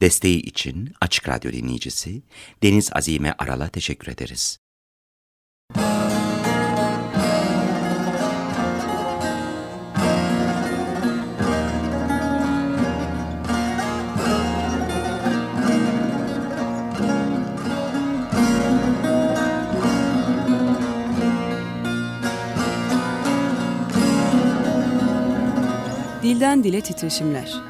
Desteği için Açık Radyo dinleyicisi Deniz Azime Aral'a teşekkür ederiz. Dilden Dile Titreşimler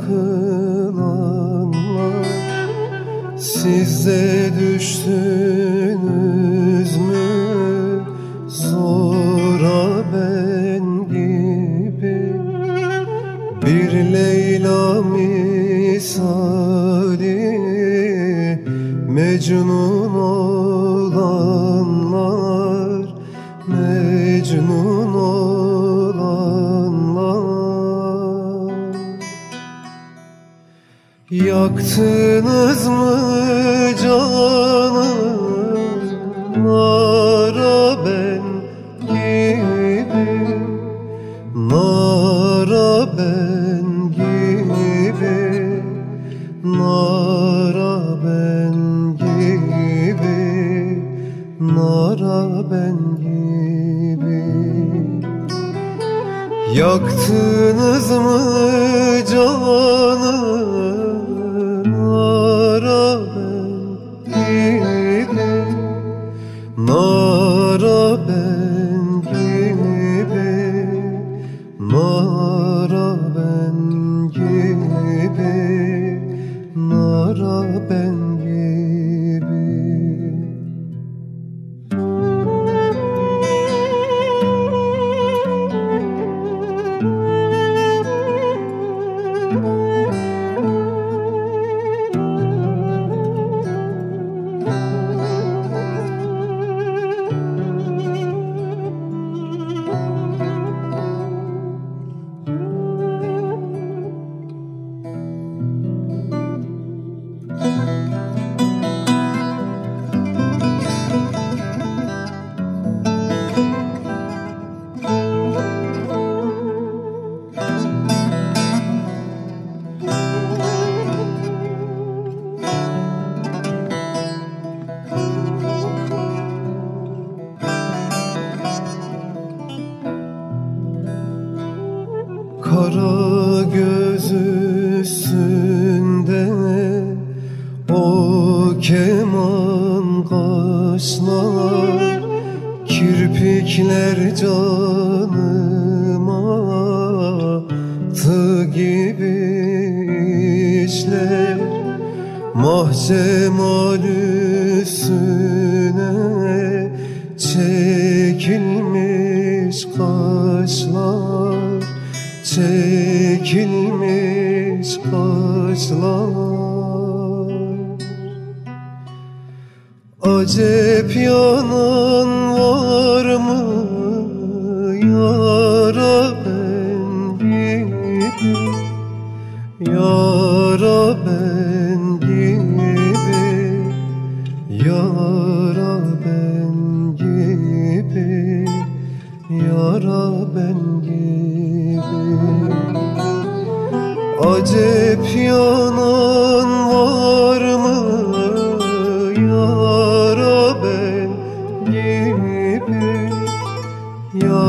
Feda kılanlar Size düştünüz mü? Zora ben gibi. Bir Leyla misali Mecnun olanlar Yaktınız mı canı Nara ben gibi. Nara ben gibi. Nara ben gibi. Nara ben gibi. Yaktınız mı canı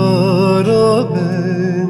Arabe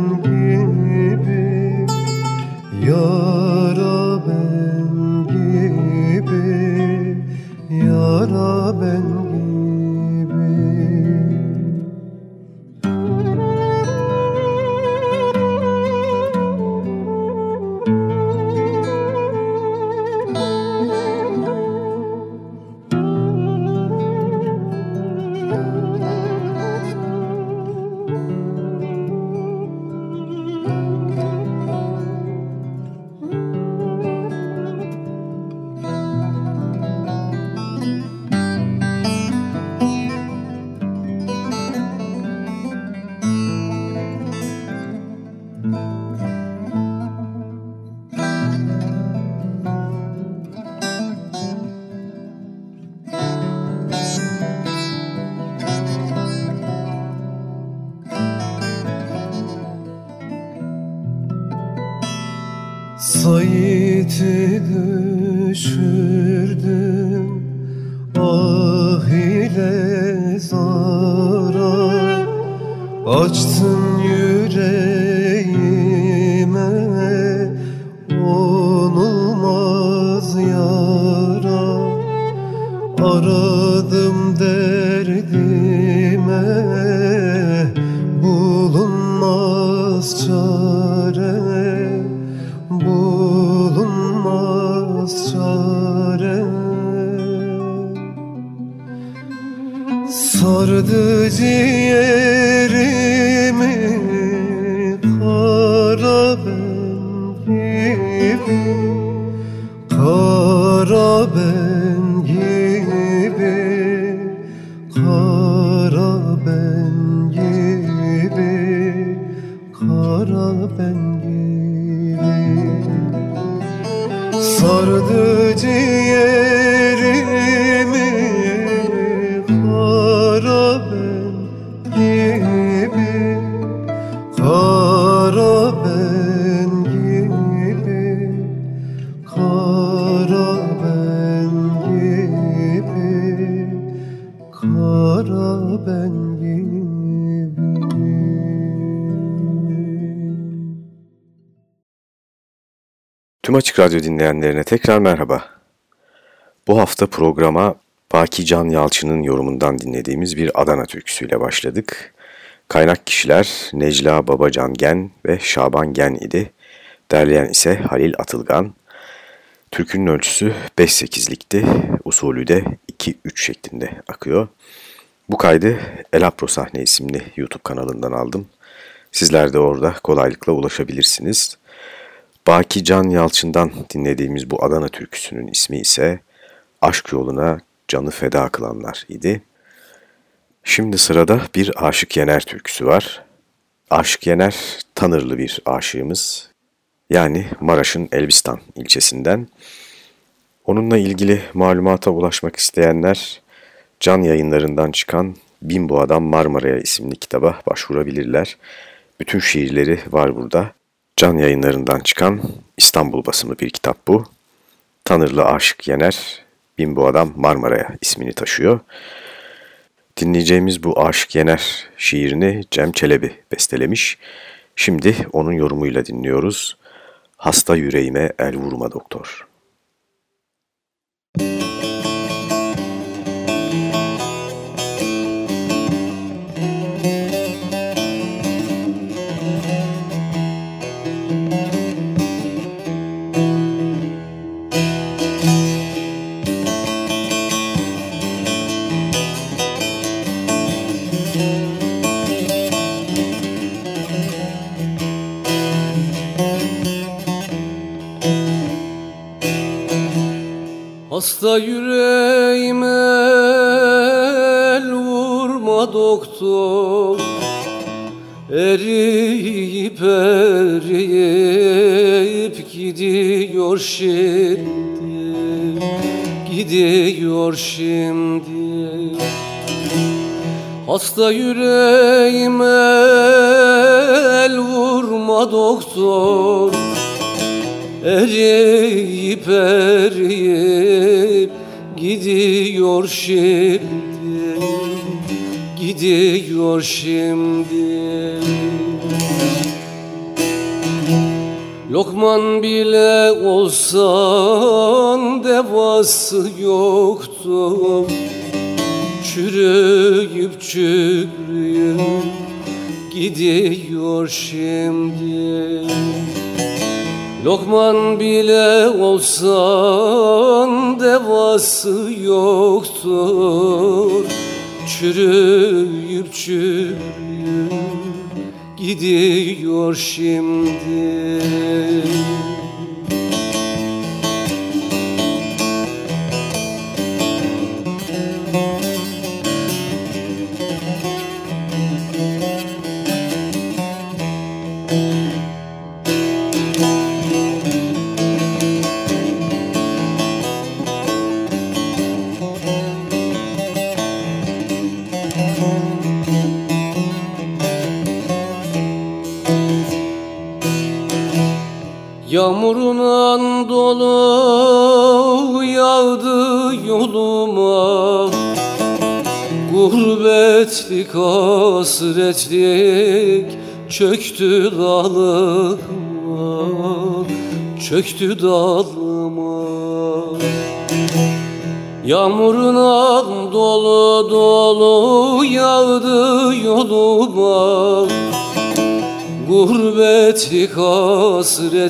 ciğerimi kara ben gibi Kara ben Açık Radyo dinleyenlerine tekrar merhaba. Bu hafta programa Baki Can Yalçın'ın yorumundan dinlediğimiz bir Adana türküsüyle başladık. Kaynak kişiler Necla Babacan Gen ve Şaban Gen idi. Derleyen ise Halil Atılgan. Türkünün ölçüsü 5-8'likti, usulü de 2-3 şeklinde akıyor. Bu kaydı Elapro Sahne isimli YouTube kanalından aldım. Sizler de orada kolaylıkla ulaşabilirsiniz. Baki Can Yalçın'dan dinlediğimiz bu Adana türküsünün ismi ise Aşk Yoluna Canı Feda Kılanlar idi. Şimdi sırada bir Aşık Yener türküsü var. Aşık Yener Tanırlı bir aşığımız. Yani Maraş'ın Elbistan ilçesinden. Onunla ilgili malumata ulaşmak isteyenler Can yayınlarından çıkan Bin Bu Adam Marmara'ya isimli kitaba başvurabilirler. Bütün şiirleri var burada. Can yayınlarından çıkan İstanbul basımı bir kitap bu. Tanırlı Aşık Yener, Bin Bu Adam Marmara'ya ismini taşıyor. Dinleyeceğimiz bu Aşık Yener şiirini Cem Çelebi bestelemiş. Şimdi onun yorumuyla dinliyoruz. Hasta yüreğime el vurma doktor. Hasta yüreğime el vurma doktor. Eriyip eriyip gidiyor şimdi. Gidiyor şimdi. Hasta yüreğime el vurma doktor Eriyip eriyip gidiyor şimdi Gidiyor şimdi. Lokman bile olsan devası yoktu Çürüyüp çürüyüp gidiyor şimdi Lokman bile olsan devası yoktur. Çürüyüp çürüyüp gidiyor şimdi hasretlik çöktü dalıma Çöktü dalıma Yağmuruna dolu dolu yağdı yoluma. Gurbetlik hasretlik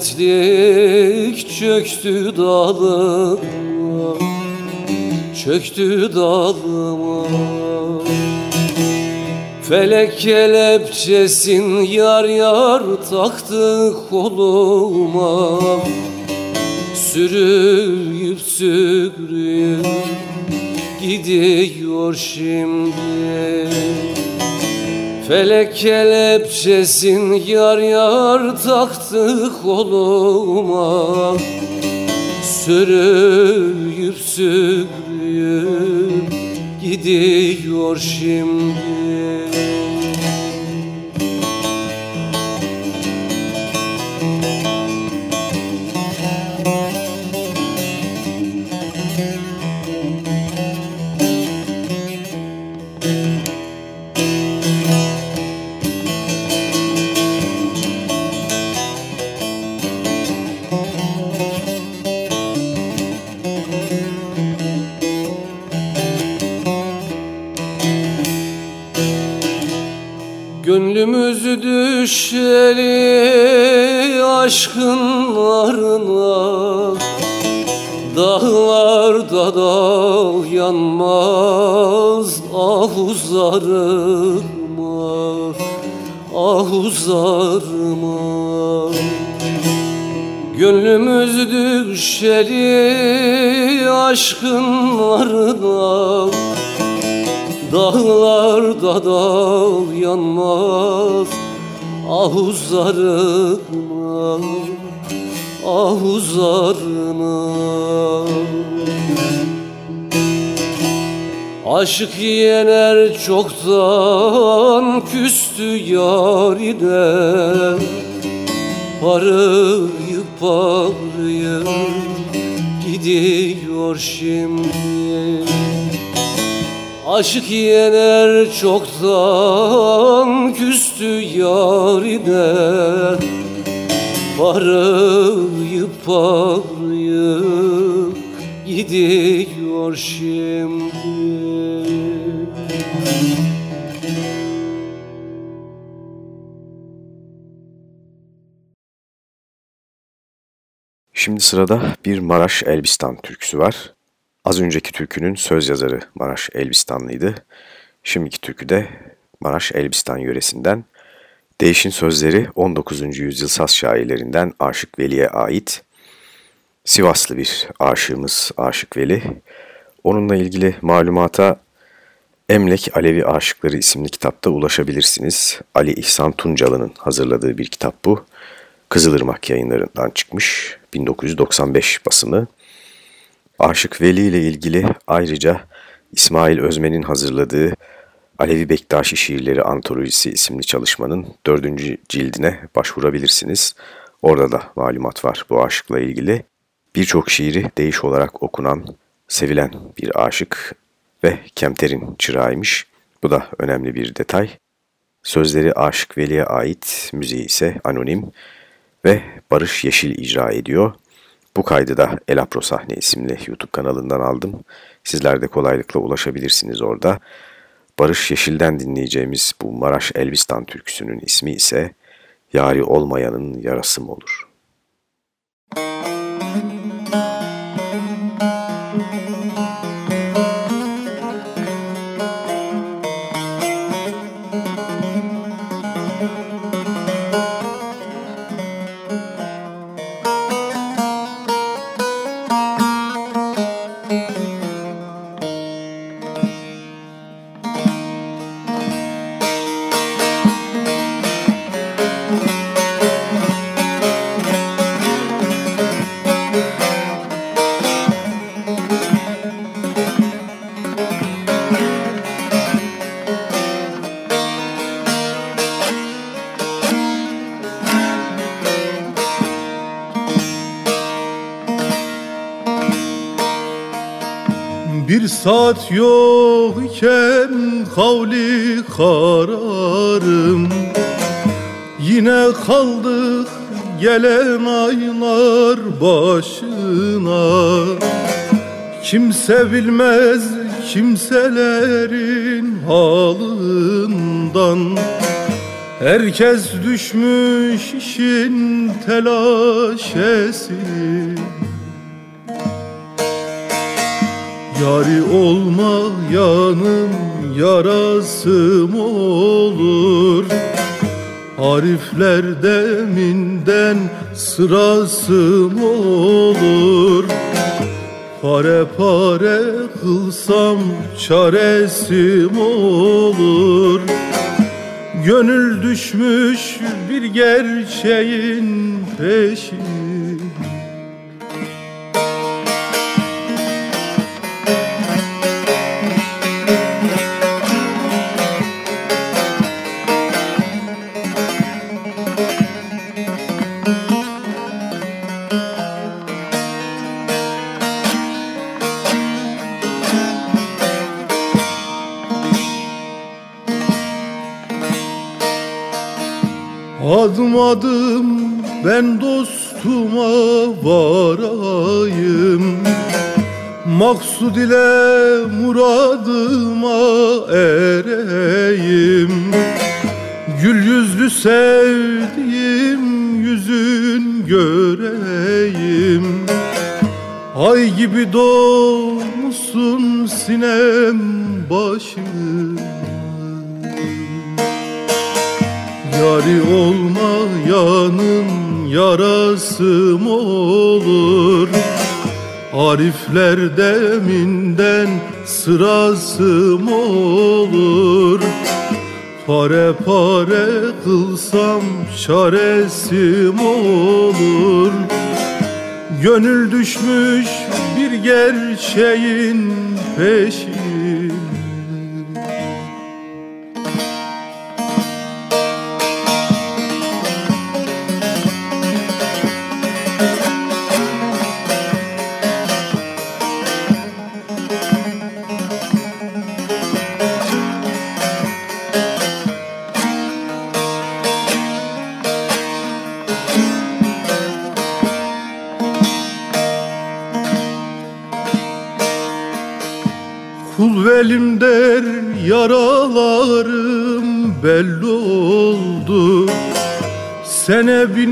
çöktü dalıma Çöktü dalıma Felek kelepçesin yar yar taktı koluma. Sürüyüp sürüyüp gidiyor şimdi. Felek kelepçesin yar yar taktı koluma. Sürüyüp sürüyüp gidiyor şimdi düşeli aşkınlarına. Dağlarda dağ yanmaz ahuzarıma Ahuzarıma Gönlümüz düşeli aşkınlarına. Dağlarda dağ yanmaz Ahuzarıma Ahuzarıma Aşık yener çoktan küstü yarine Parayıp parayıp gidiyor şimdi Aşık yener çoktan küstü yarine Parayıp parayıp gidiyor şimdi Şimdi sırada bir Maraş Elbistan türküsü var. Az önceki türkünün söz yazarı Maraş Elbistanlıydı. Şimdiki türkü de Maraş Elbistan yöresinden. Değişin sözleri 19. yüzyıl Saz şairlerinden Aşık Veli'ye ait. Sivaslı bir aşığımız Aşık Veli. Onunla ilgili malumata Emlek Alevi Aşıkları isimli kitapta ulaşabilirsiniz. Ali İhsan Tuncalı'nın hazırladığı bir kitap bu. Kızılırmak yayınlarından çıkmış 1995 basımı. Aşık Veli ile ilgili ayrıca İsmail Özmen'in hazırladığı Alevi Bektaşi Şiirleri Antolojisi isimli çalışmanın dördüncü cildine başvurabilirsiniz. Orada da malumat var bu aşıkla ilgili. Birçok şiiri değiş olarak okunan, sevilen bir aşık ve Kemter'in çırağıymış. Bu da önemli bir detay. Sözleri Aşık Veli'ye ait, müziği ise anonim ve Barış Yeşil icra ediyor. Bu kaydı da Elapro Sahne isimli YouTube kanalından aldım. Sizler de kolaylıkla ulaşabilirsiniz orada. Barış Yeşil'den dinleyeceğimiz bu Maraş Elbistan türküsünün ismi ise Yari Olmayanın Yarası mı olur? Yok iken kavli kararım. Yine kaldık gelen aylar başına. Kimse bilmez kimselerin halından. Herkes düşmüş işin telaşesi Yari olmayanın yarası mı olur. Arifler deminden sırası mı olur. Pare pare kılsam çaresi mi olur. Gönül düşmüş bir gerçeğin peşine Maksud ile Arifler deminden sırası mı olur. Pare pare kılsam çaresi mi olur. Gönül düşmüş bir gerçeğin peşine Kul velim der yaralarım belli oldu. Sene bin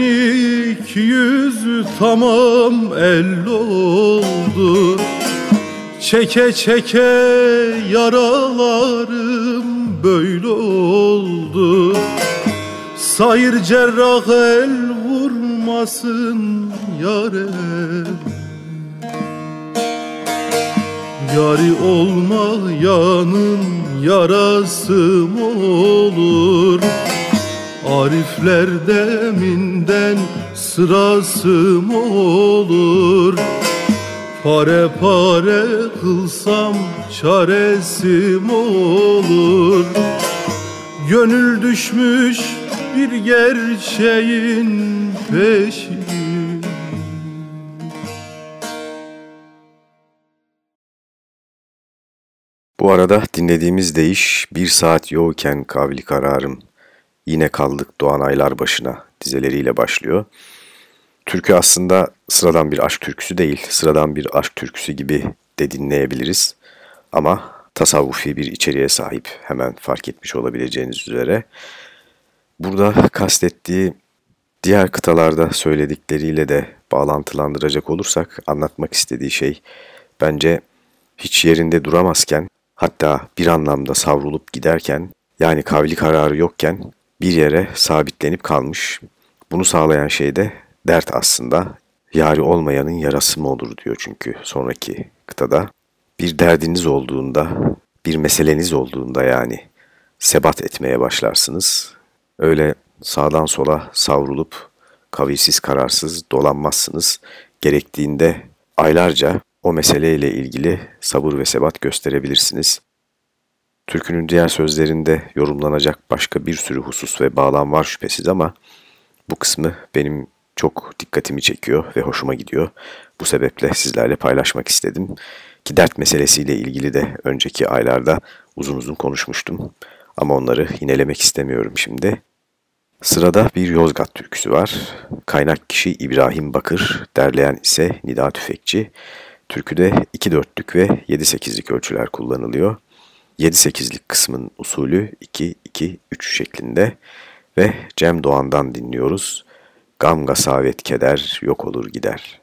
iki yüz tamam elli oldu. Çeke çeke yaralarım böyle oldu. Sayır cerrah el vurmasın yare Yari olmayanın yarası mı olur. Arifler deminden sırası mı olur. Pare pare kılsam çaresi mi olur. Gönül düşmüş bir gerçeğin peşi Bu arada dinlediğimiz deyiş bir saat yoğken kavli kararım. Yine kaldık doğan aylar başına dizeleriyle başlıyor. Türkü aslında sıradan bir aşk türküsü değil, sıradan bir aşk türküsü gibi de dinleyebiliriz. Ama tasavvufi bir içeriğe sahip hemen fark etmiş olabileceğiniz üzere. Burada kastettiği diğer kıtalarda söyledikleriyle de bağlantılandıracak olursak anlatmak istediği şey bence hiç yerinde duramazken hatta bir anlamda savrulup giderken yani kavli kararı yokken bir yere sabitlenip kalmış. Bunu sağlayan şey de dert aslında. Yari olmayanın yarası mı olur diyor çünkü sonraki kıtada. Bir derdiniz olduğunda, bir meseleniz olduğunda yani sebat etmeye başlarsınız. Öyle sağdan sola savrulup kavisiz kararsız dolanmazsınız. Gerektiğinde aylarca o meseleyle ilgili sabır ve sebat gösterebilirsiniz. Türkünün diğer sözlerinde yorumlanacak başka bir sürü husus ve bağlam var şüphesiz ama bu kısmı benim çok dikkatimi çekiyor ve hoşuma gidiyor. Bu sebeple sizlerle paylaşmak istedim. Ki dert meselesiyle ilgili de önceki aylarda uzun uzun konuşmuştum. Ama onları yinelemek istemiyorum şimdi. Sırada bir Yozgat türküsü var. Kaynak kişi İbrahim Bakır, derleyen ise Nida Tüfekçi. Türküde 2 dörtlük ve 7-8'lik ölçüler kullanılıyor. 7-8'lik kısmın usulü 2-2-3 şeklinde ve Cem Doğan'dan dinliyoruz. Gam gasavet keder yok olur gider.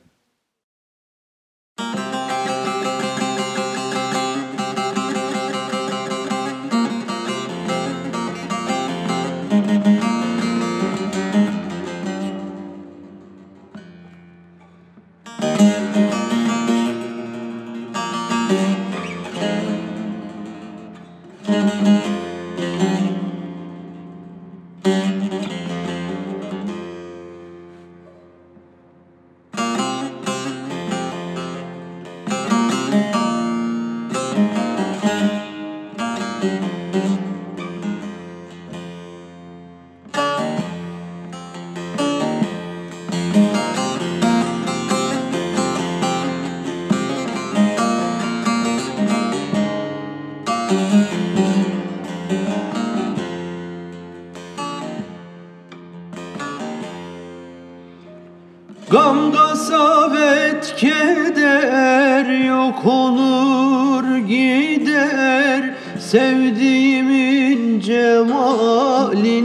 Sevdiğimin cemalini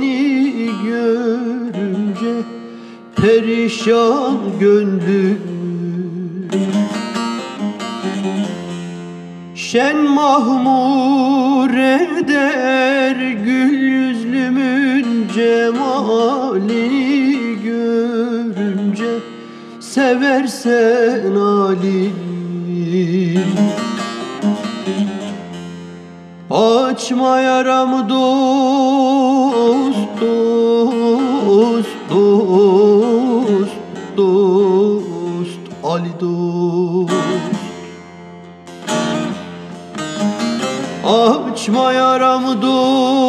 görünce perişan gönlüm. Şen mahmur eder gül yüzlümün cemalini görünce Seversen Ali Açma yaramı dost dost dost dost Ali dost. Açma yaramı dost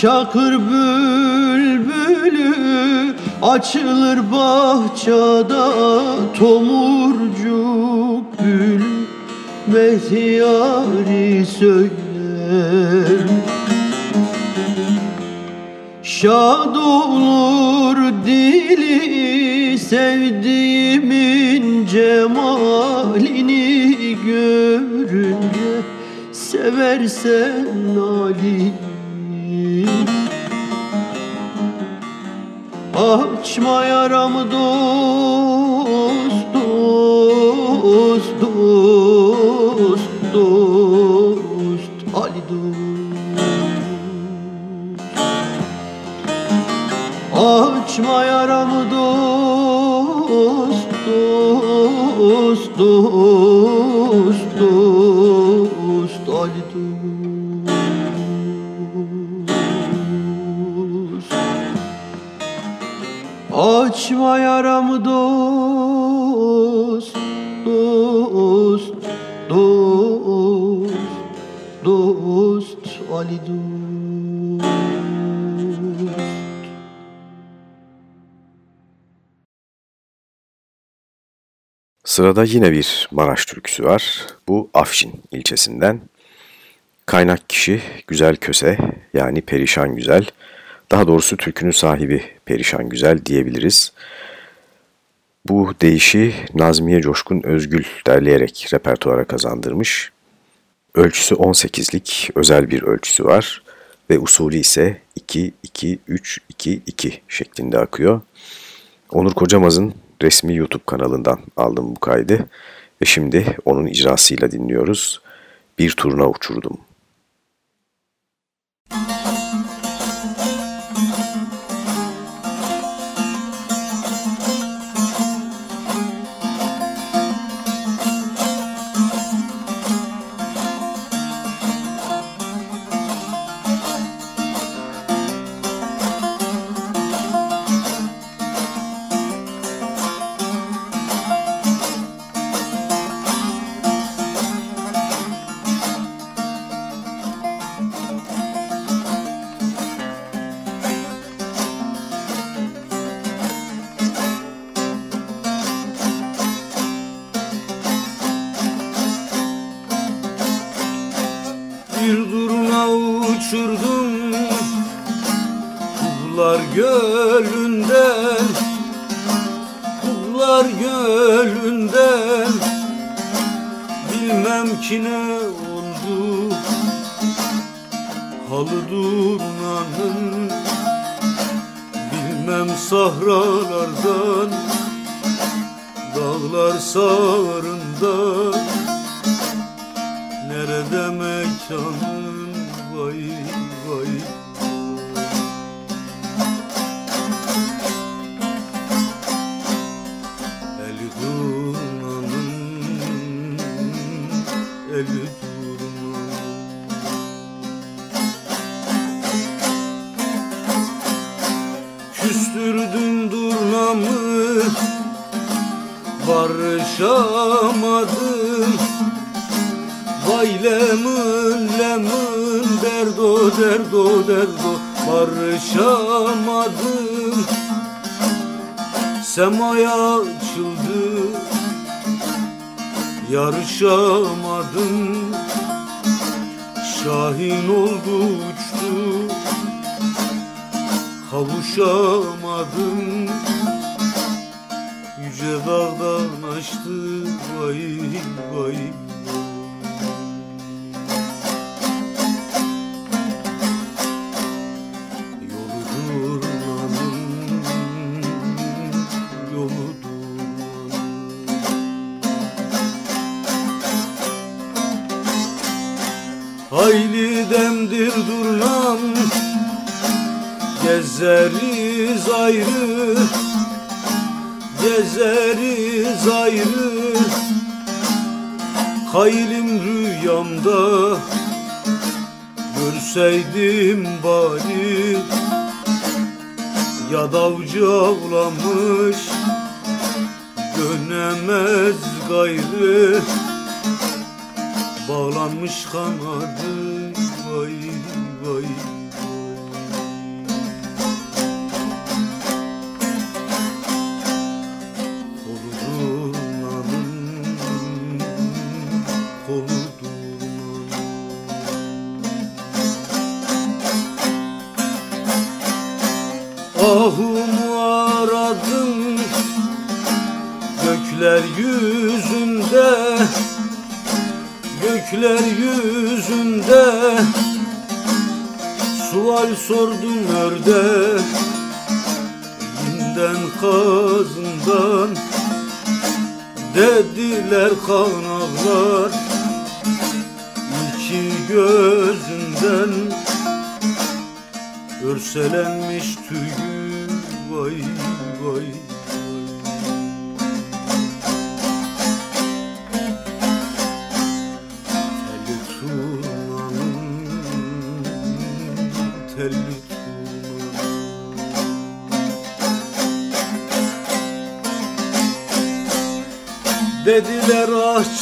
şakır bülbülü Açılır bahçada tomurcuk gül Mehtiyari söyler. Şad olur dili sevdiğimin cemalini görünce Seversen Ali Açma yaramı dost dost dost dost Ali dost. Açma yaramı dost dost dost Açma yaramı dost dost dost dost Ali dost Sırada yine bir Maraş türküsü var. Bu Afşin ilçesinden. Kaynak kişi Güzel Köse yani Perişan Güzel. Daha doğrusu türkünün sahibi Perişan Güzel diyebiliriz. Bu deyişi Nazmiye Coşkun Özgül derleyerek repertuara kazandırmış. Ölçüsü 18'lik özel bir ölçüsü var ve usulü ise 2-2-3-2-2 şeklinde akıyor. Onur Kocamaz'ın resmi YouTube kanalından aldım bu kaydı ve şimdi onun icrasıyla dinliyoruz. Bir turna uçurdum.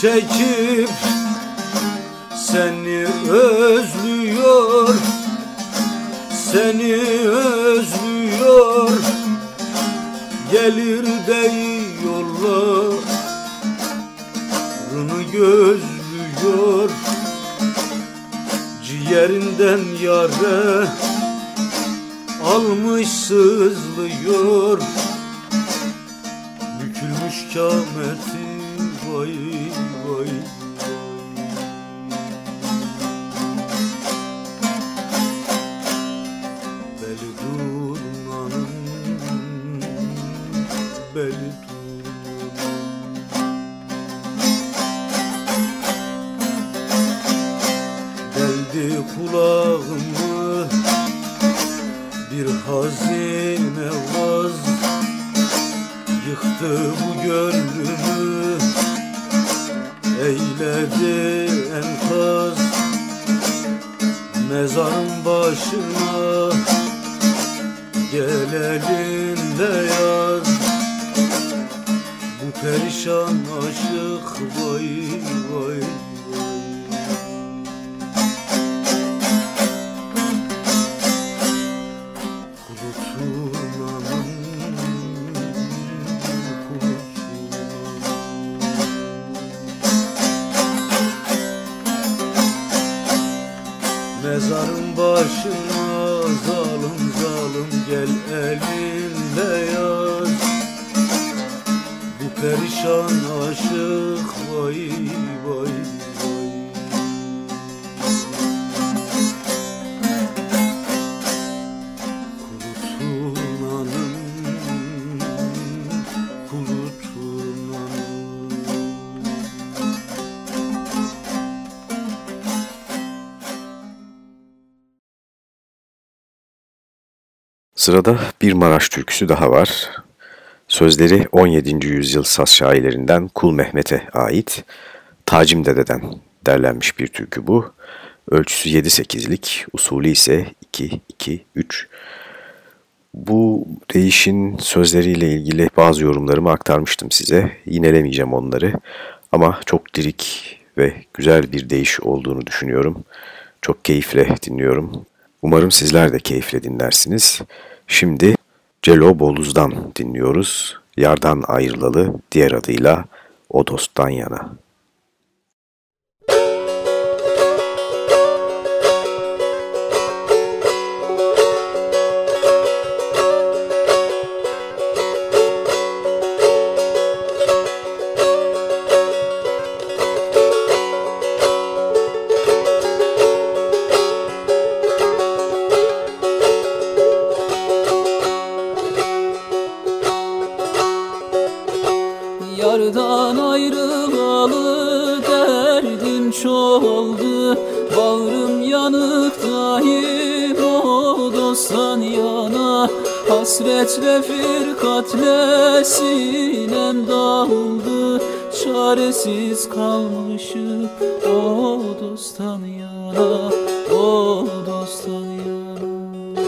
gente. Sırada bir Maraş türküsü daha var. Sözleri 17. yüzyıl saz şairlerinden Kul Mehmet'e ait Tacim Dede'den derlenmiş bir türkü bu. Ölçüsü 7-8'lik, usulü ise 2-2-3. Bu değişin sözleriyle ilgili bazı yorumlarımı aktarmıştım size. Yinelemeyeceğim onları ama çok dirik ve güzel bir değiş olduğunu düşünüyorum. Çok keyifle dinliyorum. Umarım sizler de keyifle dinlersiniz. Şimdi Celo Boluz'dan dinliyoruz. Yardan ayrılalı diğer adıyla O Dost'tan Yana. Hasretle firkatle sinem dağıldı. Çaresiz kalmışım o dosttan yana O dosttan yana.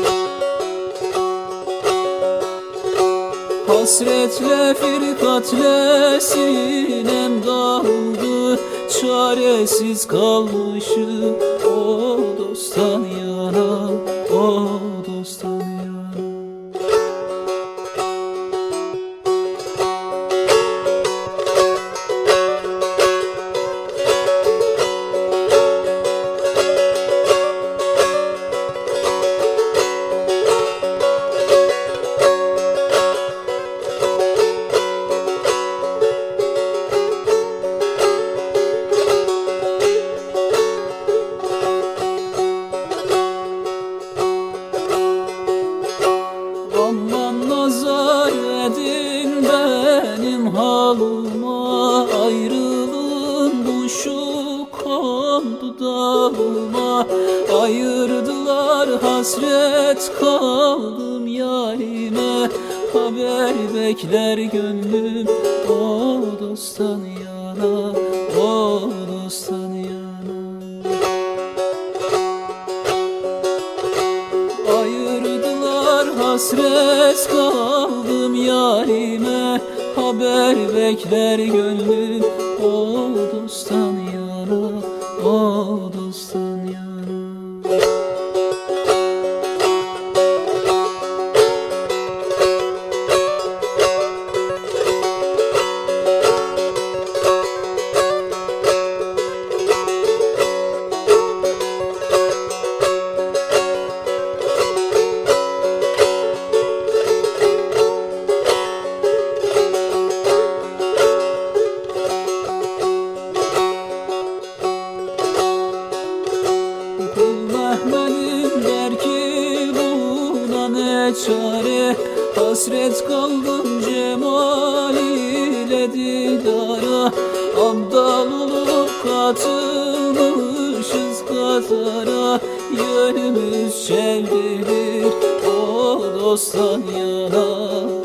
Hasretle firkatle sinem dağıldı. Çaresiz kalmışım katılmışız kazara Yönümüz çevrilir o dosttan yana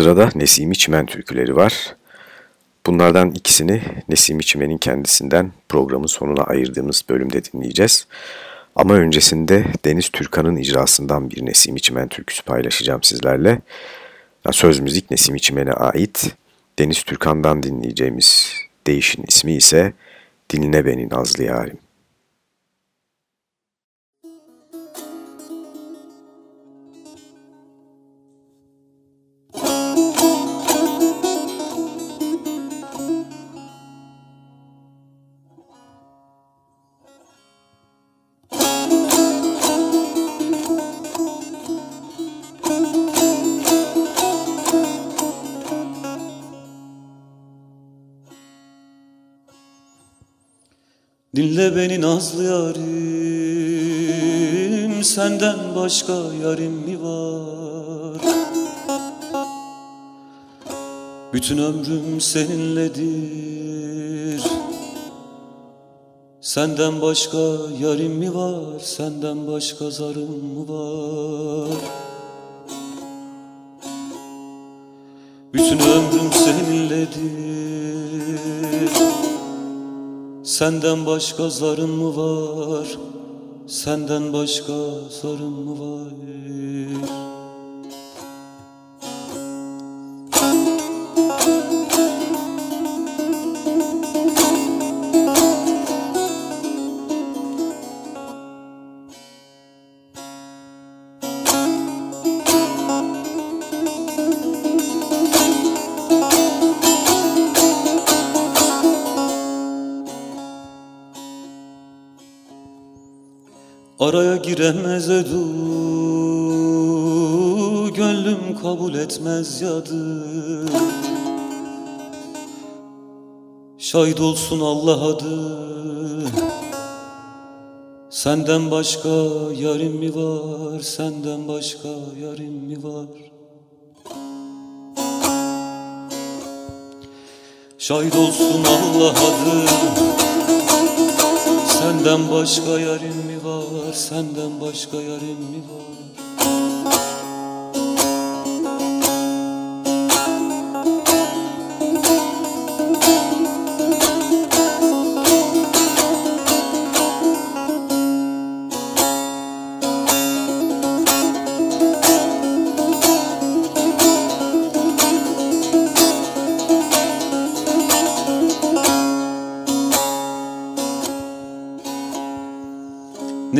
Sırada Nesimi Çimen türküleri var. Bunlardan ikisini Nesimi Çimen'in kendisinden programın sonuna ayırdığımız bölümde dinleyeceğiz. Ama öncesinde Deniz Türkan'ın icrasından bir Nesimi Çimen türküsü paylaşacağım sizlerle. Söz müzik Nesimi Çimen'e ait. Deniz Türkan'dan dinleyeceğimiz değişin ismi ise Dinle Beni Nazlı Yarim. Dinle beni nazlı yarim Senden başka yarim mi var? Bütün ömrüm seninledir Senden başka yarim mi var? Senden başka zarım mı var? Bütün ömrüm seninledir Senden başka zarın mı var? Senden başka zarın mı var? Giremez edu Gönlüm kabul etmez yadı. Şahit olsun Allah adı. Senden başka yarim mi var? Senden başka yarim mi var? Şahit olsun Allah adı Senden başka yarim mi var? Senden başka yarim mi var?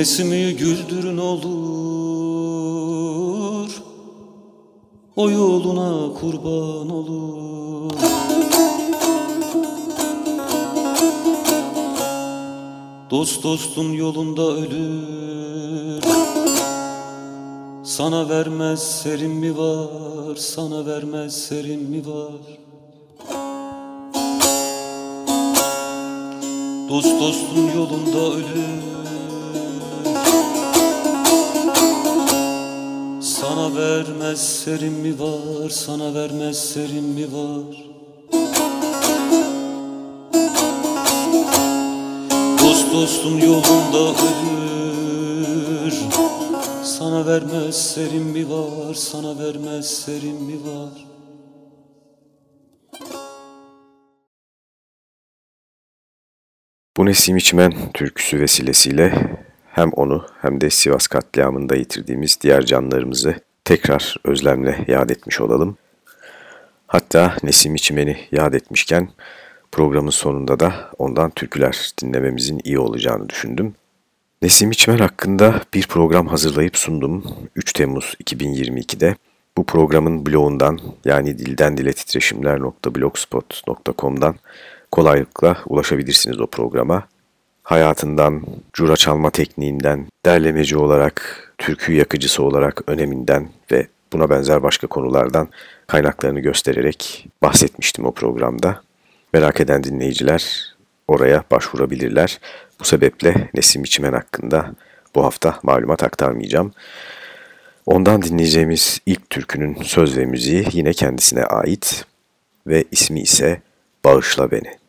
Nesimi güldürün olur O yoluna kurban olur. Dost dostun yolunda ölür Sana vermez serin mi var Sana vermez serin mi var? Dost dostun yolunda ölür Sana vermez serin mi var? Sana vermez serin mi var? Dost dostun yolunda ölür. Sana vermez serin mi var? Sana vermez serin mi var? Bu Nesim İçmen türküsü vesilesiyle hem onu hem de Sivas katliamında yitirdiğimiz diğer canlarımızı tekrar özlemle yad etmiş olalım. Hatta Nesim İçmen'i yad etmişken programın sonunda da ondan türküler dinlememizin iyi olacağını düşündüm. Nesim İçmen hakkında bir program hazırlayıp sundum 3 Temmuz 2022'de. Bu programın blogundan yani dilden dile titreşimler.blogspot.com'dan kolaylıkla ulaşabilirsiniz o programa. Hayatından, cura çalma tekniğinden, derlemeci olarak, türkü yakıcısı olarak öneminden ve buna benzer başka konulardan kaynaklarını göstererek bahsetmiştim o programda. Merak eden dinleyiciler oraya başvurabilirler. Bu sebeple Nesim İçmen hakkında bu hafta malumat aktarmayacağım. Ondan dinleyeceğimiz ilk türkünün söz ve müziği yine kendisine ait ve ismi ise Bağışla Beni.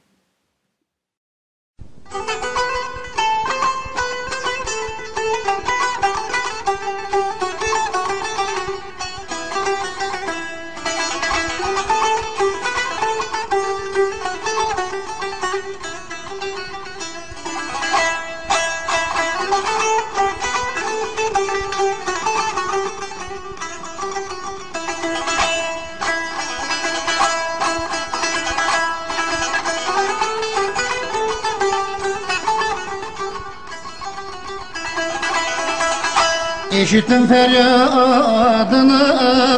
İşittim feryadını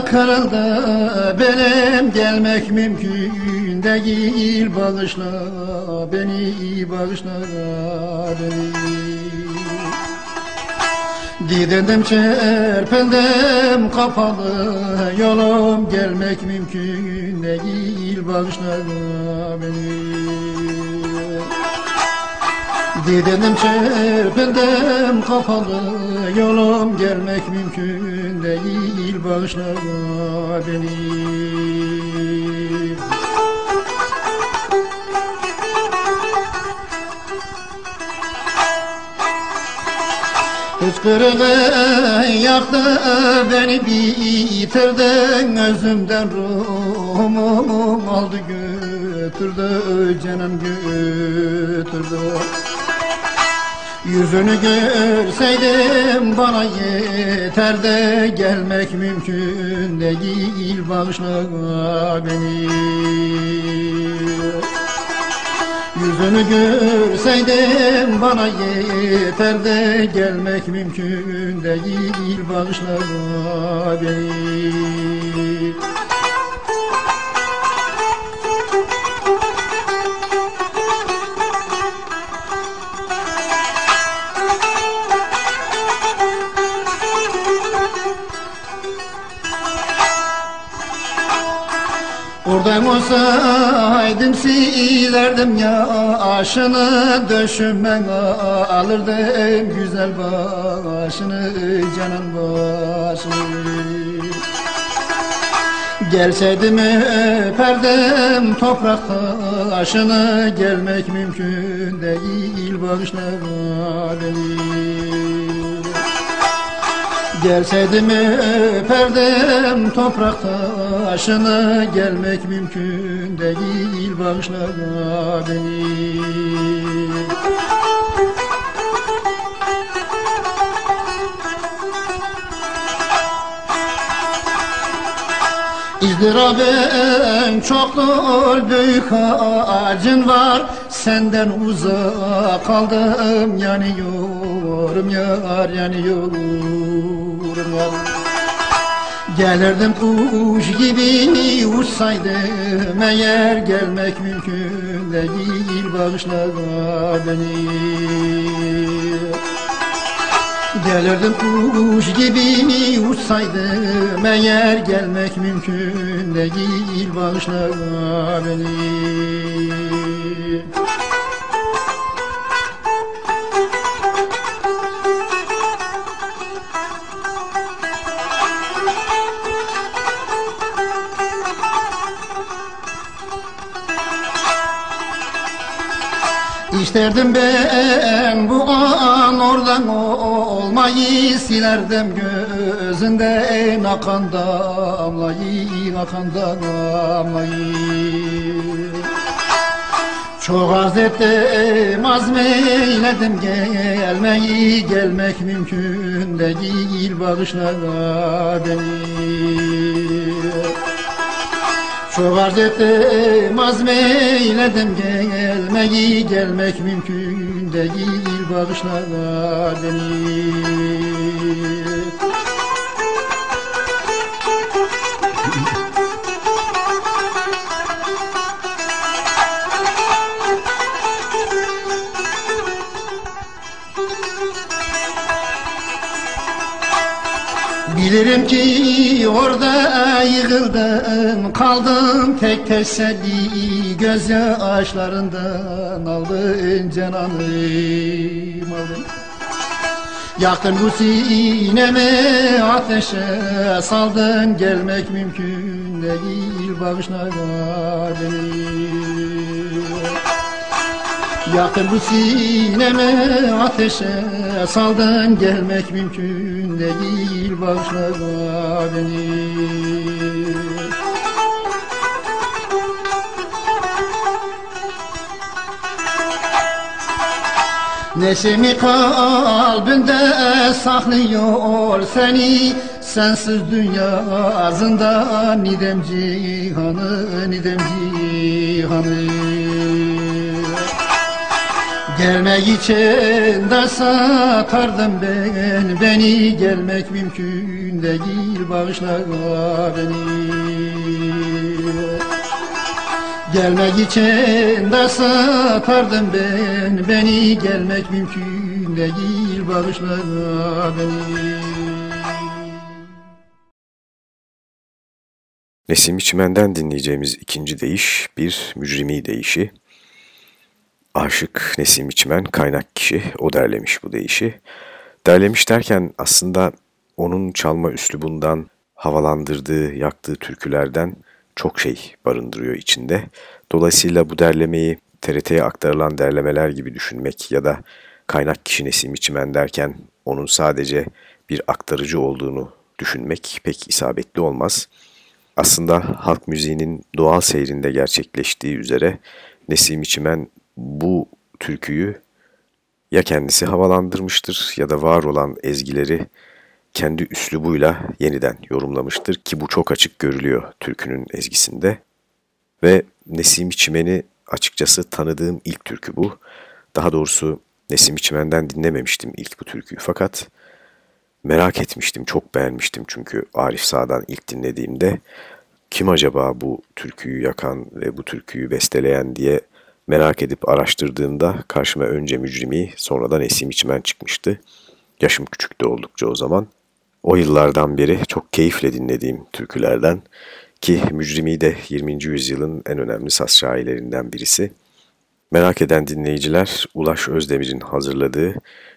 kırıldı Benim. Gelmek mümkün değil Bağışla beni, bağışla beni. Didendim çerpendim kapalı Yolum. Gelmek mümkün değil Bağışla beni Didenim çırpındım kapalı Yolum gelmek mümkün değil Bağışla beni. Hıçkırığın yaktı beni bitirdin Özümden ruhumu. Aldı götürdü Canım götürdü Yüzünü görseydim bana yeter de Gelmek mümkün değil bağışla beni. Yüzünü görseydim bana yeter de Gelmek mümkün değil bağışla beni Oradan olsaydım silerdim ya. Aşını döşümen alırdım güzel başını canan başını. Gelseydim öperdim toprak taşını gelmek mümkün değil bağışla beni Gelseydim öperdim toprak taşını Gelmek mümkün değil bağışla beni. İzdırabın çoktur büyük acın var. Senden uzak kaldım yanıyorum yar yanıyorum Gelirdim kuş gibi uçsaydım eğer gelmek mümkün değil bağışla beni. Gelirdim kuş gibi uçsaydım eğer gelmek mümkün değil bağışla beni İsterdim ben bu an oradan olmayı silerdim. Gözünden akan damlayı akan damlayı. Çok arz ettim azmeyledim. Gelmeyi gelmek mümkün değil bağışla beni çok arz ettim azmeyledim gelmeyi gelmek mümkün değil bağışla beni Bilirim ki orada yığıldım kaldım tek teselli gözyaşlarından aldın cananım aldın. Yaktın bu sineme ateşe saldın gelmek mümkün değil bağışla beni Yakın bu sineme ateşe saldın gelmek mümkün değil bağışla beni Nesimi kalbinde saklıyor seni Sensiz dünya ağzında nidem cihanı nidem cihanı Gelmek için de satardım ben. Beni gelmek mümkün değil. Bağışla beni. Gelmek için de satardım ben. Beni gelmek mümkün değil. Bağışla beni. Nesim İçmen'den dinleyeceğimiz ikinci deyiş bir mücrimi deyişi. Aşık Nesim İçmen kaynak kişi, o derlemiş bu deyişi. Derlemiş derken aslında onun çalma üslubundan, havalandırdığı, yaktığı türkülerden çok şey barındırıyor içinde. Dolayısıyla bu derlemeyi TRT'ye aktarılan derlemeler gibi düşünmek ya da kaynak kişi Nesim İçmen derken onun sadece bir aktarıcı olduğunu düşünmek pek isabetli olmaz. Aslında halk müziğinin doğal seyrinde gerçekleştiği üzere Nesim İçmen bu türküyü ya kendisi havalandırmıştır ya da var olan ezgileri kendi üslubuyla yeniden yorumlamıştır ki bu çok açık görülüyor türkünün ezgisinde. Ve Nesim İçmen'i açıkçası tanıdığım ilk türkü bu. Daha doğrusu Nesim İçmen'den dinlememiştim ilk bu türküyü fakat merak etmiştim, çok beğenmiştim çünkü Arif Sağ'dan ilk dinlediğimde kim acaba bu türküyü yakan ve bu türküyü besteleyen diye merak edip araştırdığımda karşıma önce Mücrimi sonradan Esim İçmen çıkmıştı. Yaşım küçüktü oldukça o zaman. O yıllardan beri çok keyifle dinlediğim türkülerden ki Mücrimi de 20. yüzyılın en önemli saz şairlerinden birisi. Merak eden dinleyiciler Ulaş Özdemir'in hazırladığı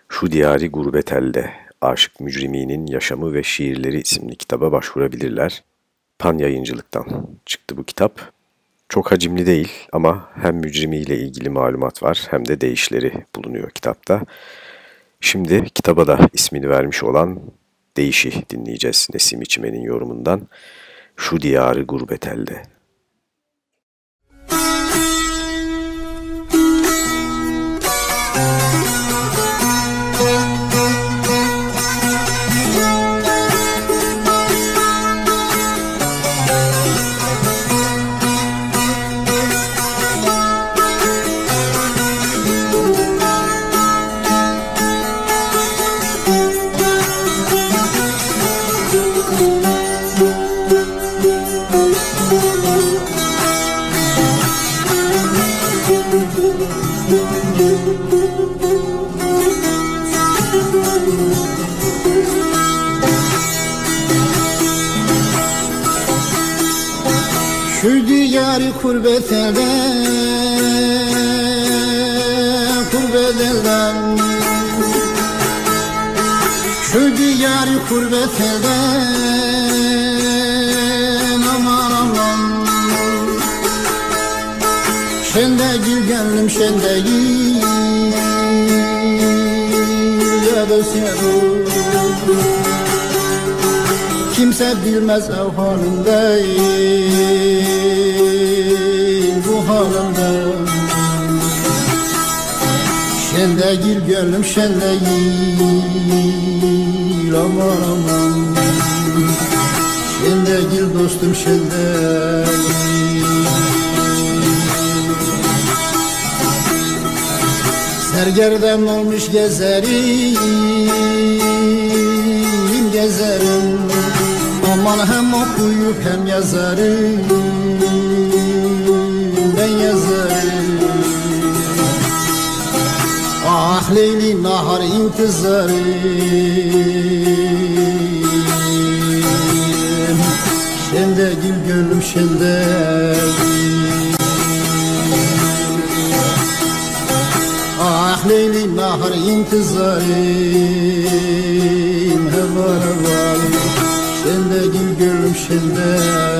Şu Diyari Gurbetelde Aşık Mücrimi'nin Yaşamı ve Şiirleri isimli kitaba başvurabilirler. Pan yayıncılıktan çıktı bu kitap. Çok hacimli değil ama hem mücrimiyle ilgili malumat var hem de değişleri bulunuyor kitapta. Şimdi kitaba da ismini vermiş olan Değişi dinleyeceğiz Nesim İçmen'in yorumundan. Şu diyarı gurbet bilmez ev halinde Bu halinde Şende gül gönlüm şende gül Aman aman. Şende gül dostum şende Sergerden olmuş gezerim Aman hem okuyup hem yazarım Ben yazarım. Ah Leyli nahar intizarım Şende gül gönlüm şende. Ah Leyli nahar intizarım Hevar hevar gül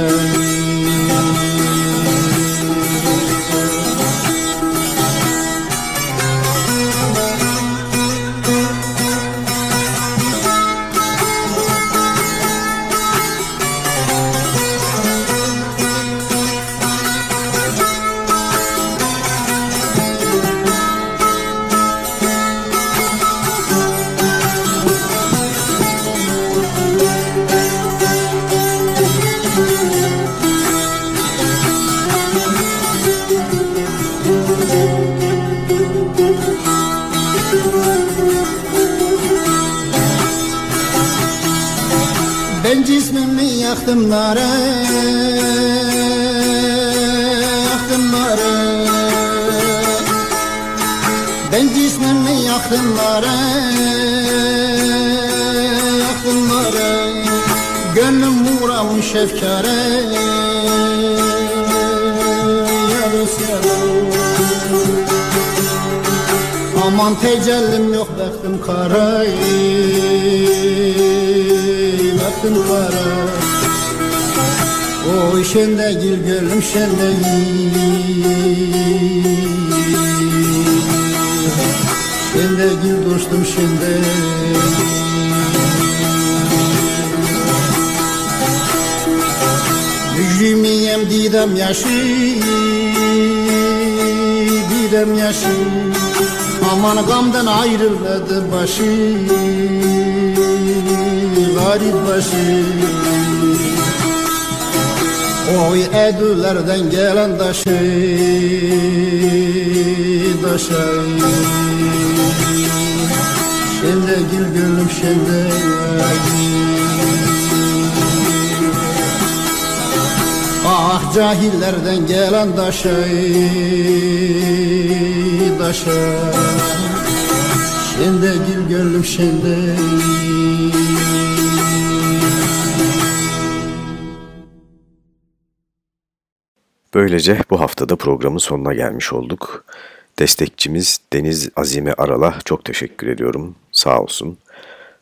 ayrılmadı başı Garip başı. Oy edülerden gelen taşı Taşı. Şende gül gönlüm şende Ah cahillerden gelen taşı Taşı Şende gül gönlüm şende Böylece bu haftada programın sonuna gelmiş olduk. Destekçimiz Deniz Azime Aral'a çok teşekkür ediyorum. Sağ olsun.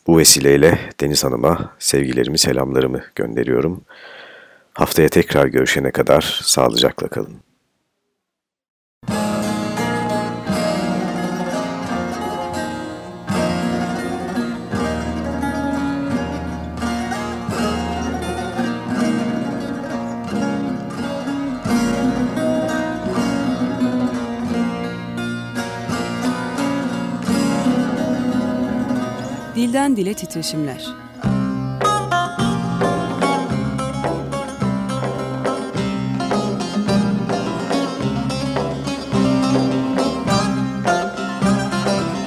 Bu vesileyle Deniz Hanım'a sevgilerimi, selamlarımı gönderiyorum. Haftaya tekrar görüşene kadar sağlıcakla kalın. Dilden dile titreşimler.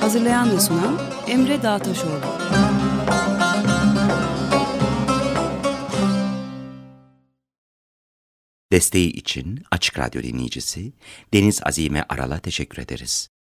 Hazırlayan ve sunan Emre Dağtaşoğlu. Desteği için Açık Radyo dinleyicisi Deniz Azime Aral'a teşekkür ederiz.